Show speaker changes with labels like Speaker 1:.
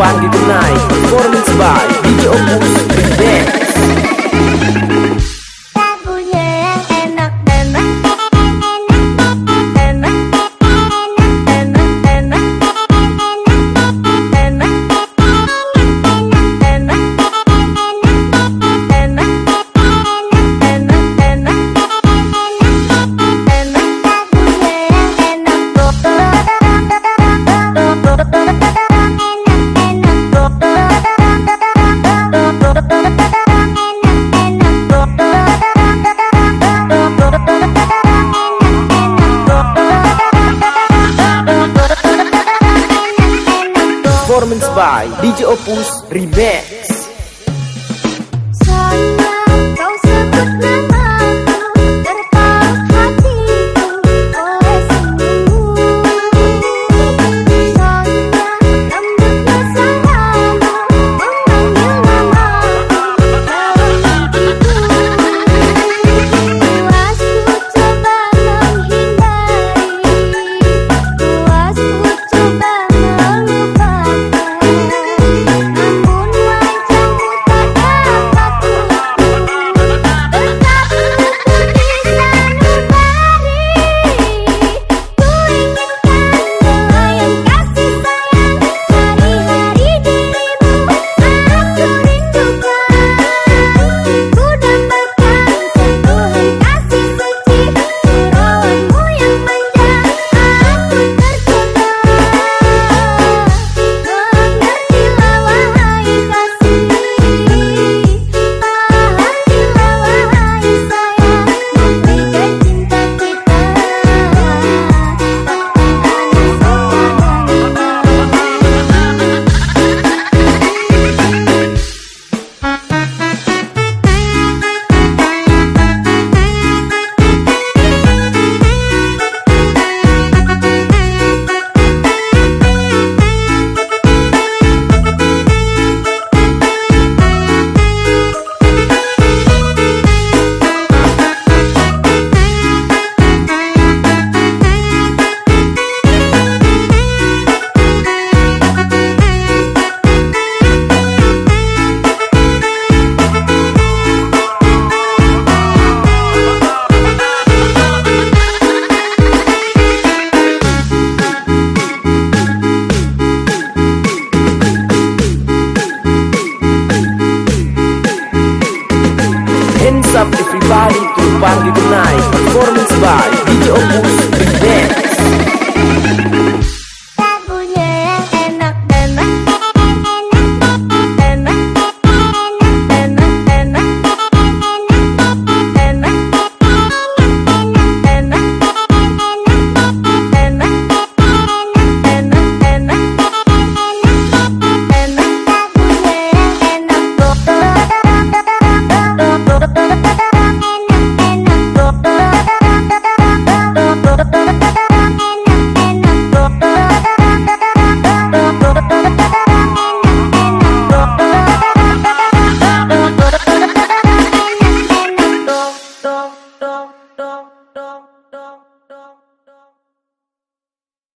Speaker 1: Pandi Denai Performance by DJ Opus Remix. Kau sebut nama